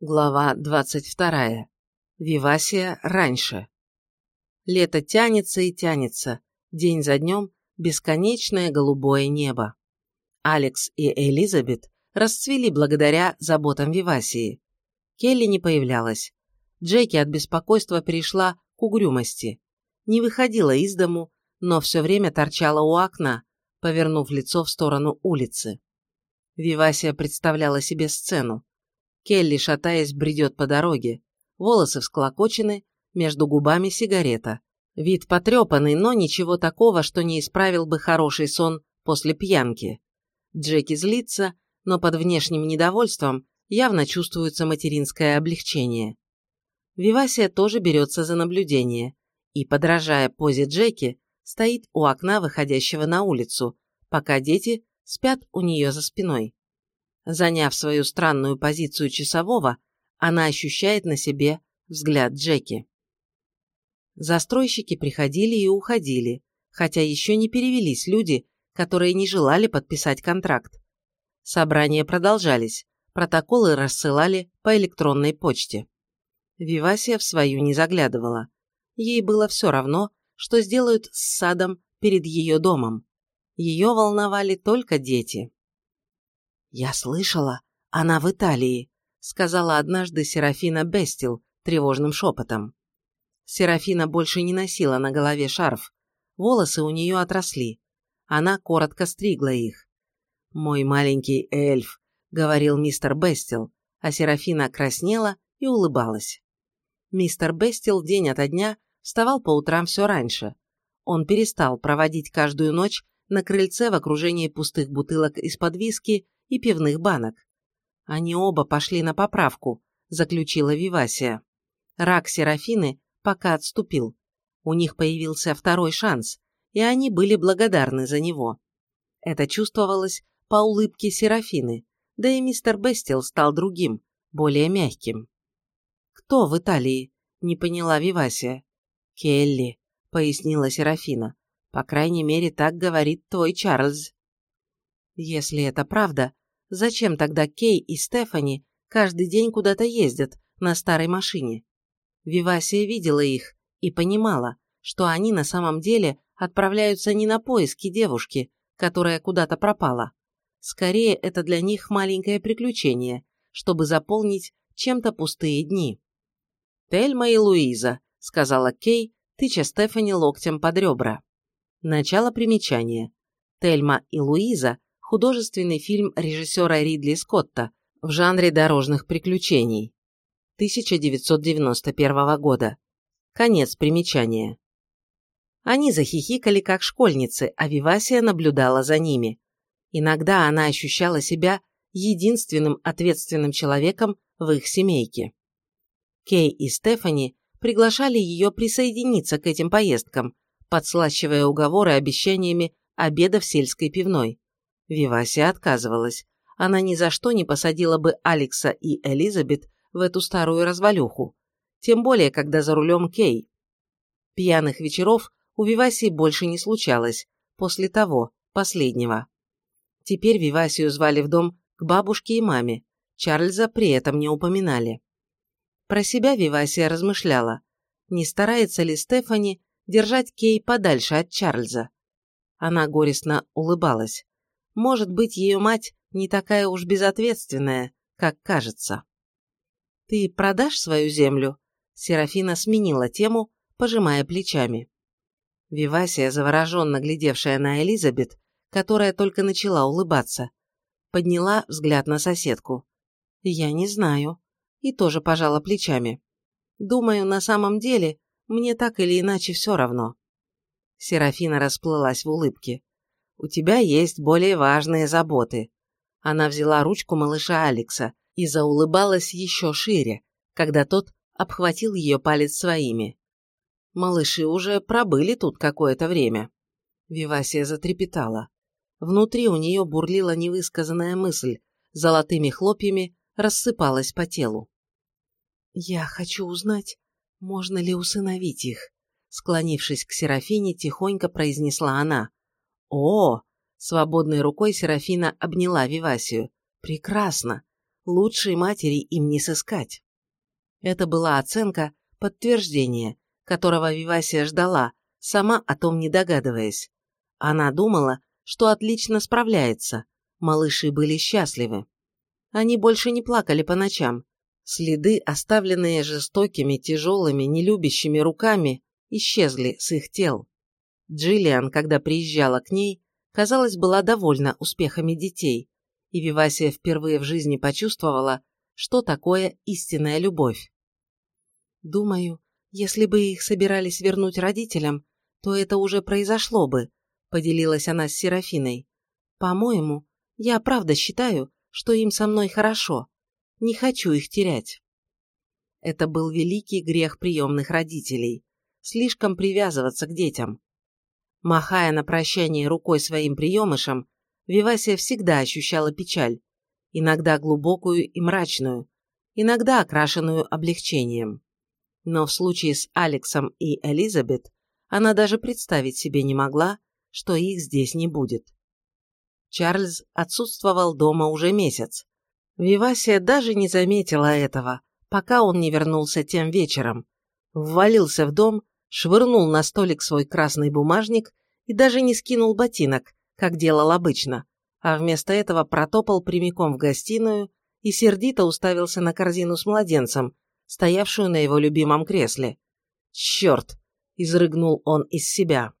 Глава 22. Вивасия раньше. Лето тянется и тянется, день за днем бесконечное голубое небо. Алекс и Элизабет расцвели благодаря заботам Вивасии. Келли не появлялась. Джеки от беспокойства перешла к угрюмости. Не выходила из дому, но все время торчала у окна, повернув лицо в сторону улицы. Вивасия представляла себе сцену. Келли, шатаясь, бредет по дороге. Волосы всклокочены, между губами сигарета. Вид потрепанный, но ничего такого, что не исправил бы хороший сон после пьянки. Джеки злится, но под внешним недовольством явно чувствуется материнское облегчение. Вивасия тоже берется за наблюдение и, подражая позе Джеки, стоит у окна, выходящего на улицу, пока дети спят у нее за спиной. Заняв свою странную позицию часового, она ощущает на себе взгляд Джеки. Застройщики приходили и уходили, хотя еще не перевелись люди, которые не желали подписать контракт. Собрания продолжались, протоколы рассылали по электронной почте. Вивасия в свою не заглядывала. Ей было все равно, что сделают с садом перед ее домом. Ее волновали только дети. «Я слышала, она в Италии», — сказала однажды Серафина Бестил тревожным шепотом. Серафина больше не носила на голове шарф, волосы у нее отросли. Она коротко стригла их. «Мой маленький эльф», — говорил мистер Бестил, а Серафина краснела и улыбалась. Мистер Бестил день ото дня вставал по утрам все раньше. Он перестал проводить каждую ночь на крыльце в окружении пустых бутылок из-под виски и пивных банок. Они оба пошли на поправку, заключила Вивасия. Рак Серафины пока отступил. У них появился второй шанс, и они были благодарны за него. Это чувствовалось по улыбке Серафины, да и мистер Бестил стал другим, более мягким. «Кто в Италии?» – не поняла Вивасия. «Келли», – пояснила Серафина. «По крайней мере, так говорит твой Чарльз». Если это правда, Зачем тогда Кей и Стефани каждый день куда-то ездят на старой машине? Вивасия видела их и понимала, что они на самом деле отправляются не на поиски девушки, которая куда-то пропала. Скорее, это для них маленькое приключение, чтобы заполнить чем-то пустые дни. «Тельма и Луиза», — сказала Кей, тыча Стефани локтем под ребра. Начало примечания. Тельма и Луиза художественный фильм режиссера Ридли Скотта в жанре дорожных приключений 1991 года. Конец примечания. Они захихикали, как школьницы, а Вивасия наблюдала за ними. Иногда она ощущала себя единственным ответственным человеком в их семейке. Кей и Стефани приглашали ее присоединиться к этим поездкам, подслащивая уговоры обещаниями обеда в сельской пивной. Вивасия отказывалась. Она ни за что не посадила бы Алекса и Элизабет в эту старую развалюху. Тем более, когда за рулем Кей. Пьяных вечеров у Вивасии больше не случалось, после того, последнего. Теперь Вивасию звали в дом к бабушке и маме, Чарльза при этом не упоминали. Про себя Вивасия размышляла, не старается ли Стефани держать Кей подальше от Чарльза. Она горестно улыбалась. Может быть, ее мать не такая уж безответственная, как кажется. «Ты продашь свою землю?» Серафина сменила тему, пожимая плечами. Вивасия, завороженно глядевшая на Элизабет, которая только начала улыбаться, подняла взгляд на соседку. «Я не знаю». И тоже пожала плечами. «Думаю, на самом деле, мне так или иначе все равно». Серафина расплылась в улыбке у тебя есть более важные заботы». Она взяла ручку малыша Алекса и заулыбалась еще шире, когда тот обхватил ее палец своими. Малыши уже пробыли тут какое-то время. Вивасия затрепетала. Внутри у нее бурлила невысказанная мысль, золотыми хлопьями рассыпалась по телу. «Я хочу узнать, можно ли усыновить их», склонившись к Серафине, тихонько произнесла она. «О!» – свободной рукой Серафина обняла Вивасию. «Прекрасно! Лучшей матери им не сыскать. Это была оценка, подтверждение, которого Вивасия ждала, сама о том не догадываясь. Она думала, что отлично справляется, малыши были счастливы. Они больше не плакали по ночам. Следы, оставленные жестокими, тяжелыми, нелюбящими руками, исчезли с их тел. Джиллиан, когда приезжала к ней, казалось, была довольна успехами детей, и Вивасия впервые в жизни почувствовала, что такое истинная любовь. «Думаю, если бы их собирались вернуть родителям, то это уже произошло бы», – поделилась она с Серафиной. «По-моему, я правда считаю, что им со мной хорошо. Не хочу их терять». Это был великий грех приемных родителей – слишком привязываться к детям. Махая на прощание рукой своим приемышам, Вивасия всегда ощущала печаль, иногда глубокую и мрачную, иногда окрашенную облегчением. Но в случае с Алексом и Элизабет она даже представить себе не могла, что их здесь не будет. Чарльз отсутствовал дома уже месяц. Вивасия даже не заметила этого, пока он не вернулся тем вечером. Ввалился в дом, швырнул на столик свой красный бумажник и даже не скинул ботинок, как делал обычно, а вместо этого протопал прямиком в гостиную и сердито уставился на корзину с младенцем, стоявшую на его любимом кресле. «Черт!» – изрыгнул он из себя.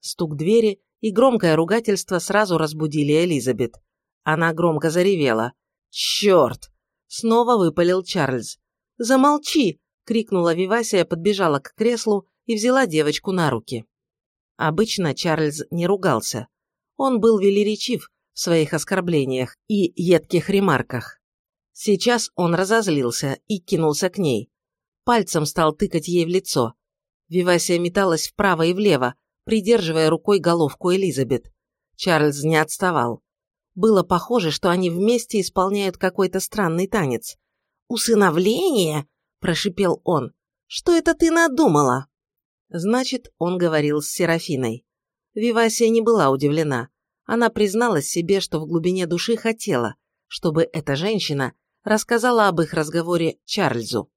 Стук двери и громкое ругательство сразу разбудили Элизабет. Она громко заревела. «Черт!» – снова выпалил Чарльз. «Замолчи!» – крикнула Вивасия, подбежала к креслу и взяла девочку на руки. Обычно Чарльз не ругался. Он был велеречив в своих оскорблениях и едких ремарках. Сейчас он разозлился и кинулся к ней. Пальцем стал тыкать ей в лицо. Вивасия металась вправо и влево, придерживая рукой головку Элизабет. Чарльз не отставал. Было похоже, что они вместе исполняют какой-то странный танец. «Усыновление?» – прошипел он. «Что это ты надумала?» Значит, он говорил с Серафиной. Вивасия не была удивлена. Она призналась себе, что в глубине души хотела, чтобы эта женщина рассказала об их разговоре Чарльзу.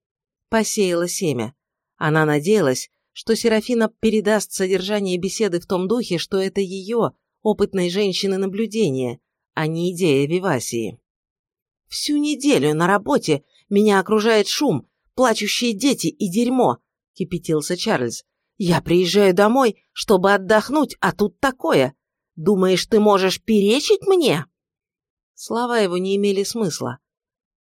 Посеяла семя. Она надеялась, что Серафина передаст содержание беседы в том духе, что это ее, опытной женщины, наблюдение, а не идея Вивасии. «Всю неделю на работе меня окружает шум, плачущие дети и дерьмо», – кипятился Чарльз. Я приезжаю домой, чтобы отдохнуть, а тут такое. Думаешь, ты можешь перечить мне?» Слова его не имели смысла.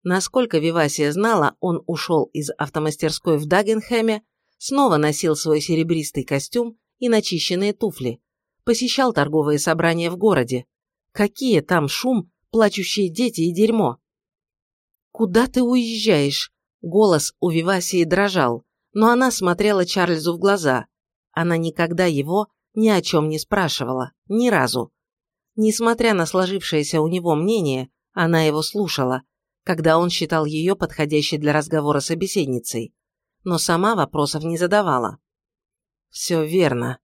Насколько Вивасия знала, он ушел из автомастерской в Дагенхэме, снова носил свой серебристый костюм и начищенные туфли, посещал торговые собрания в городе. Какие там шум, плачущие дети и дерьмо. «Куда ты уезжаешь?» Голос у Вивасии дрожал но она смотрела Чарльзу в глаза. Она никогда его ни о чем не спрашивала, ни разу. Несмотря на сложившееся у него мнение, она его слушала, когда он считал ее подходящей для разговора собеседницей, но сама вопросов не задавала. «Все верно».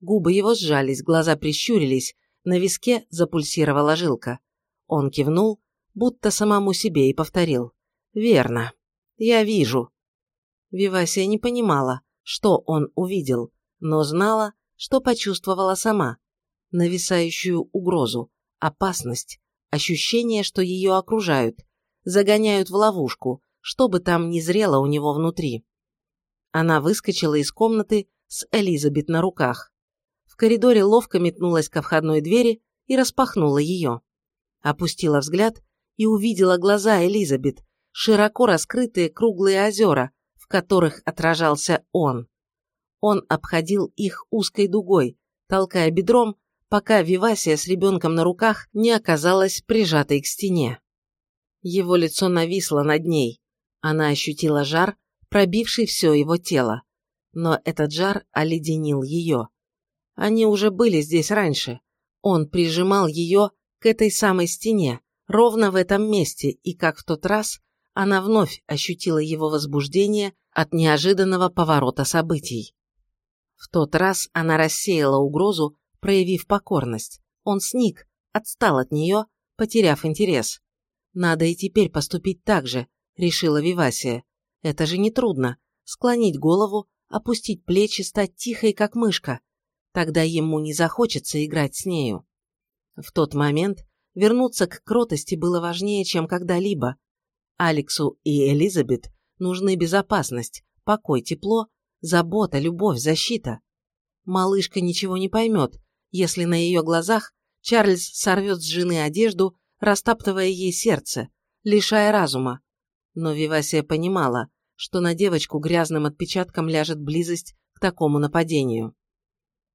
Губы его сжались, глаза прищурились, на виске запульсировала жилка. Он кивнул, будто самому себе и повторил. «Верно. Я вижу. Вивасия не понимала, что он увидел, но знала, что почувствовала сама. Нависающую угрозу, опасность, ощущение, что ее окружают, загоняют в ловушку, что бы там ни зрело у него внутри. Она выскочила из комнаты с Элизабет на руках. В коридоре ловко метнулась ко входной двери и распахнула ее. Опустила взгляд и увидела глаза Элизабет, широко раскрытые круглые озера, в которых отражался он. Он обходил их узкой дугой, толкая бедром, пока Вивасия с ребенком на руках не оказалась прижатой к стене. Его лицо нависло над ней. Она ощутила жар, пробивший все его тело. Но этот жар оледенил ее. Они уже были здесь раньше. Он прижимал ее к этой самой стене, ровно в этом месте, и как в тот раз, она вновь ощутила его возбуждение от неожиданного поворота событий. В тот раз она рассеяла угрозу, проявив покорность. Он сник, отстал от нее, потеряв интерес. Надо и теперь поступить так же, решила Вивасия. Это же не трудно. Склонить голову, опустить плечи, стать тихой, как мышка. Тогда ему не захочется играть с нею. В тот момент вернуться к кротости было важнее, чем когда-либо. Алексу и Элизабет нужны безопасность, покой, тепло, забота, любовь, защита. Малышка ничего не поймет, если на ее глазах Чарльз сорвет с жены одежду, растаптывая ей сердце, лишая разума. Но Вивасия понимала, что на девочку грязным отпечатком ляжет близость к такому нападению.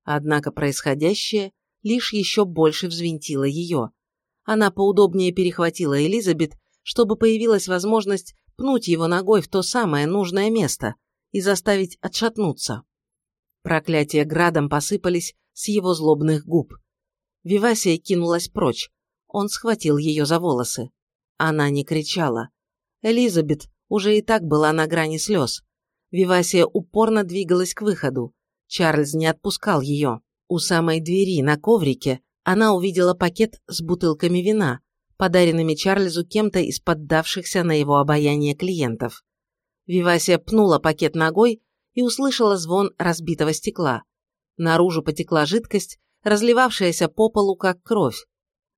Однако происходящее лишь еще больше взвинтило ее. Она поудобнее перехватила Элизабет, чтобы появилась возможность пнуть его ногой в то самое нужное место и заставить отшатнуться. Проклятия градом посыпались с его злобных губ. Вивасия кинулась прочь. Он схватил ее за волосы. Она не кричала. Элизабет уже и так была на грани слез. Вивасия упорно двигалась к выходу. Чарльз не отпускал ее. У самой двери на коврике она увидела пакет с бутылками вина, подаренными Чарльзу кем-то из поддавшихся на его обаяние клиентов. Вивасия пнула пакет ногой и услышала звон разбитого стекла. Наружу потекла жидкость, разливавшаяся по полу, как кровь.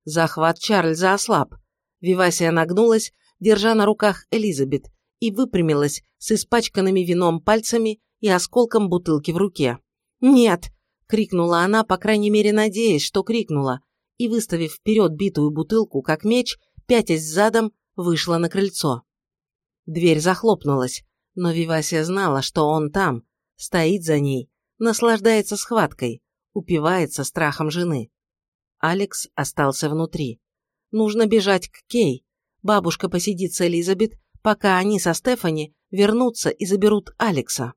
Захват Чарльза ослаб. Вивасия нагнулась, держа на руках Элизабет, и выпрямилась с испачканными вином пальцами и осколком бутылки в руке. «Нет!» – крикнула она, по крайней мере надеясь, что крикнула, и, выставив вперед битую бутылку, как меч, пятясь задом, вышла на крыльцо. Дверь захлопнулась, но Вивасия знала, что он там, стоит за ней, наслаждается схваткой, упивается страхом жены. Алекс остался внутри. Нужно бежать к Кей. Бабушка посидит с Элизабет, пока они со Стефани вернутся и заберут Алекса.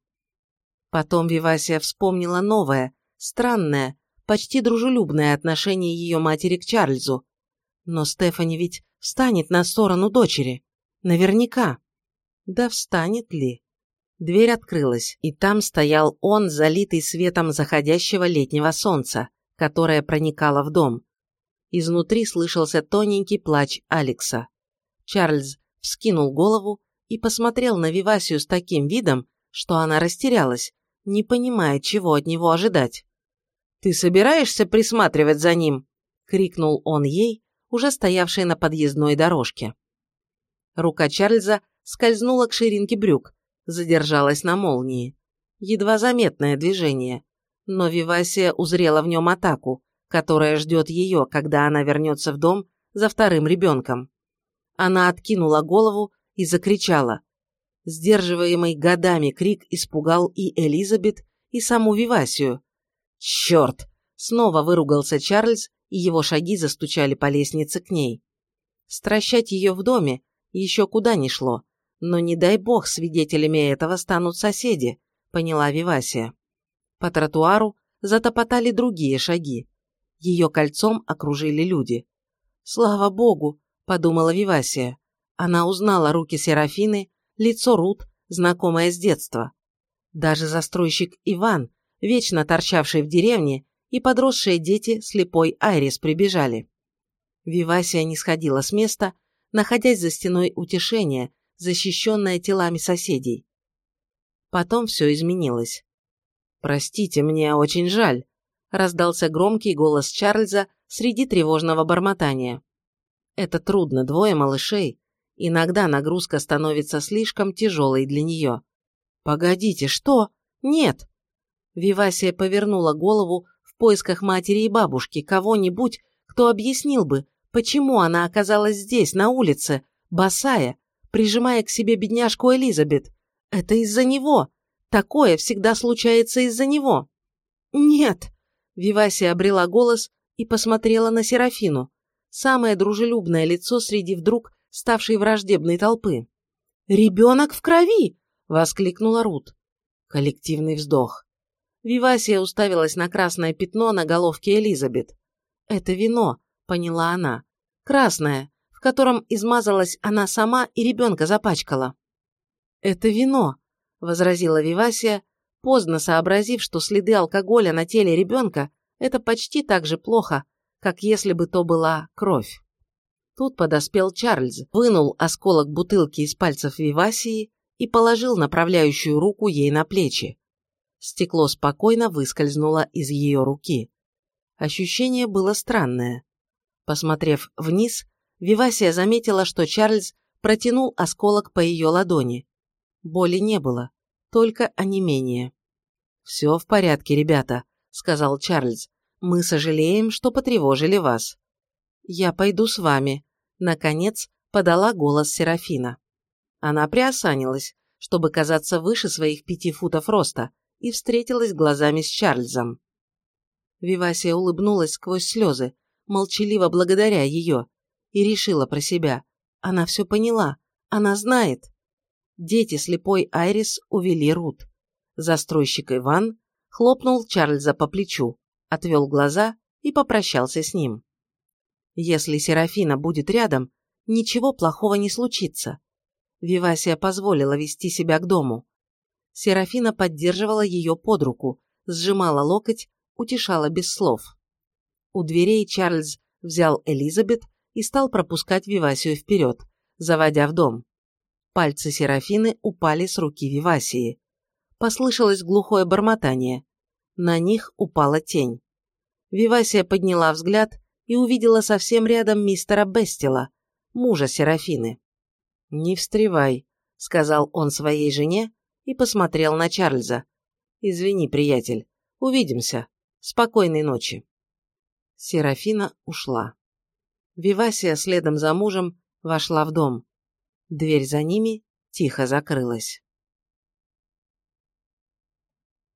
Потом Вивасия вспомнила новое, странное, почти дружелюбное отношение ее матери к Чарльзу. Но Стефани ведь встанет на сторону дочери. Наверняка. Да встанет ли? Дверь открылась, и там стоял он, залитый светом заходящего летнего солнца, которое проникало в дом. Изнутри слышался тоненький плач Алекса. Чарльз вскинул голову и посмотрел на Вивасию с таким видом, что она растерялась, не понимая, чего от него ожидать. «Ты собираешься присматривать за ним?» — крикнул он ей, уже стоявшей на подъездной дорожке. Рука Чарльза скользнула к ширинке брюк, задержалась на молнии. Едва заметное движение, но Вивасия узрела в нем атаку, которая ждет ее, когда она вернется в дом за вторым ребенком. Она откинула голову и закричала. Сдерживаемый годами крик испугал и Элизабет, и саму Вивасию. «Черт!» – снова выругался Чарльз, и его шаги застучали по лестнице к ней. Стращать ее в доме еще куда ни шло, но не дай бог свидетелями этого станут соседи, поняла Вивасия. По тротуару затопотали другие шаги. Ее кольцом окружили люди. «Слава богу!» – подумала Вивасия. Она узнала руки Серафины, лицо Рут, знакомое с детства. Даже застройщик Иван, вечно торчавший в деревне, и подросшие дети слепой Айрис прибежали. Вивасия не сходила с места, находясь за стеной утешения, защищенная телами соседей. Потом все изменилось. «Простите, мне очень жаль», – раздался громкий голос Чарльза среди тревожного бормотания. «Это трудно, двое малышей. Иногда нагрузка становится слишком тяжелой для нее». «Погодите, что? Нет!» Вивасия повернула голову в поисках матери и бабушки, кого-нибудь, кто объяснил бы, почему она оказалась здесь, на улице, босая, прижимая к себе бедняжку Элизабет. Это из-за него. Такое всегда случается из-за него. Нет. Вивасия обрела голос и посмотрела на Серафину. Самое дружелюбное лицо среди вдруг ставшей враждебной толпы. «Ребенок в крови!» – воскликнула Рут. Коллективный вздох. Вивасия уставилась на красное пятно на головке Элизабет. «Это вино», – поняла она. «Красное, в котором измазалась она сама и ребенка запачкала. «Это вино», – возразила Вивасия, поздно сообразив, что следы алкоголя на теле ребенка – это почти так же плохо, как если бы то была кровь. Тут подоспел Чарльз, вынул осколок бутылки из пальцев Вивасии и положил направляющую руку ей на плечи. Стекло спокойно выскользнуло из ее руки. Ощущение было странное. Посмотрев вниз, Вивасия заметила, что Чарльз протянул осколок по ее ладони. Боли не было, только онемение. «Все в порядке, ребята», — сказал Чарльз. «Мы сожалеем, что потревожили вас». «Я пойду с вами», Наконец, подала голос Серафина. Она приосанилась, чтобы казаться выше своих пяти футов роста, и встретилась глазами с Чарльзом. Вивасия улыбнулась сквозь слезы, молчаливо благодаря ее, и решила про себя. Она все поняла, она знает. Дети слепой Айрис увели Рут. Застройщик Иван хлопнул Чарльза по плечу, отвел глаза и попрощался с ним. Если Серафина будет рядом, ничего плохого не случится. Вивасия позволила вести себя к дому. Серафина поддерживала ее под руку, сжимала локоть, утешала без слов. У дверей Чарльз взял Элизабет и стал пропускать Вивасию вперед, заводя в дом. Пальцы Серафины упали с руки Вивасии. Послышалось глухое бормотание. На них упала тень. Вивасия подняла взгляд и увидела совсем рядом мистера Бестила, мужа Серафины. «Не встревай», — сказал он своей жене и посмотрел на Чарльза. «Извини, приятель. Увидимся. Спокойной ночи». Серафина ушла. Вивасия следом за мужем вошла в дом. Дверь за ними тихо закрылась.